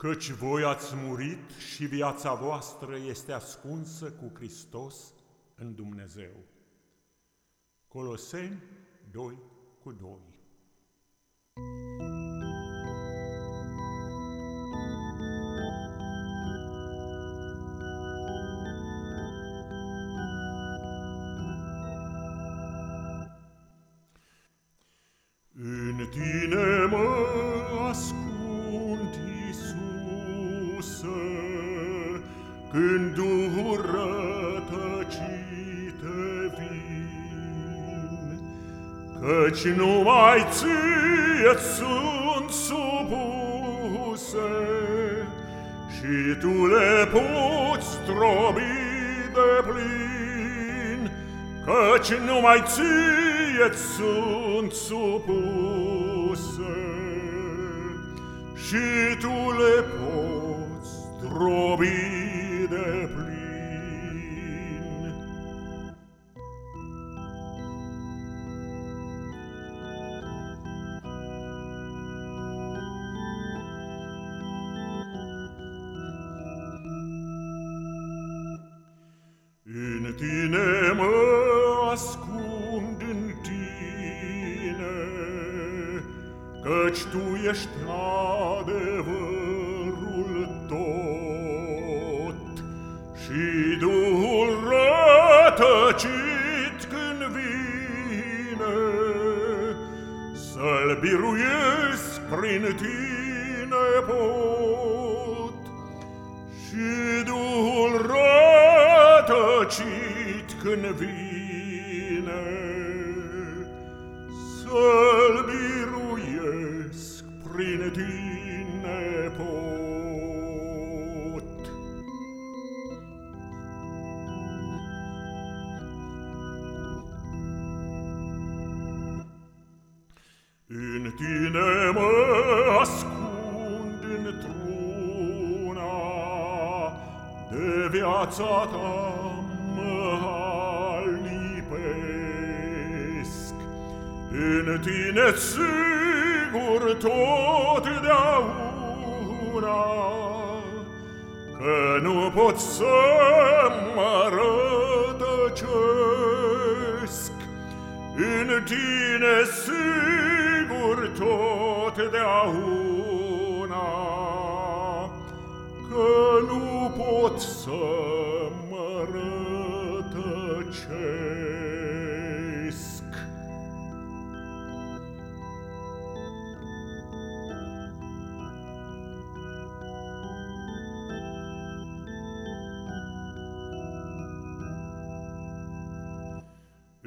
Căci voi ați murit și viața voastră este ascunsă cu Hristos în Dumnezeu. Coloseni 2 cu 2 În tine mă ascund, Căci nu mai ție sunt supuse Și tu le poți strobi de plin Căci numai ție sunt supuse Și tu le poți strobi În tine mă ascund în tine, Căci tu ești adevărul tot. Și Duhul rătăcit când vine Să-l biruiesc prin tine pot tacit când vine, Să-l biruiesc prin tine pot. În tine mă ascund într-una de viața ta, În tine sigur tot una Că nu pot să mă rătăcesc. În tine sigur tot una Că nu pot să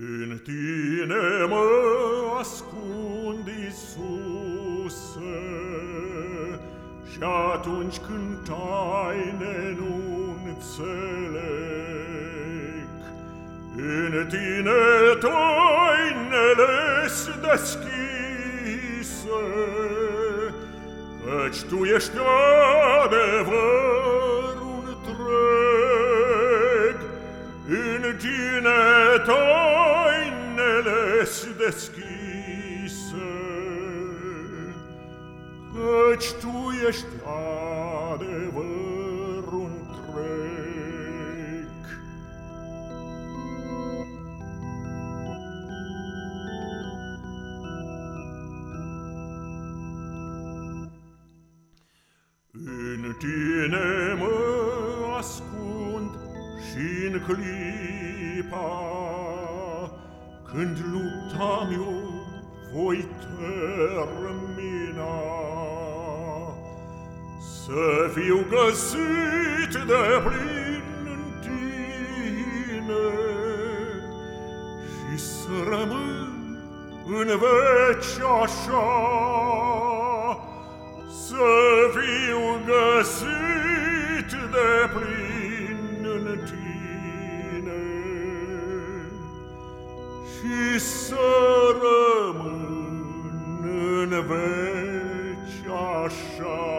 In tine mă ascund, Iisuse, Și atunci când taine nu înțeleg, În tine tainele-s deschise, Căci Tu ești adevărul întreg, În tine deschise, Căci tu ești adevărul întreg. În tine mă ascund și în clipa Când lupta mi-o voi termina. Să fiu găsit de plin în tine Și să rămân în veci așa. Să fiu găsit și să rămân în veci așa.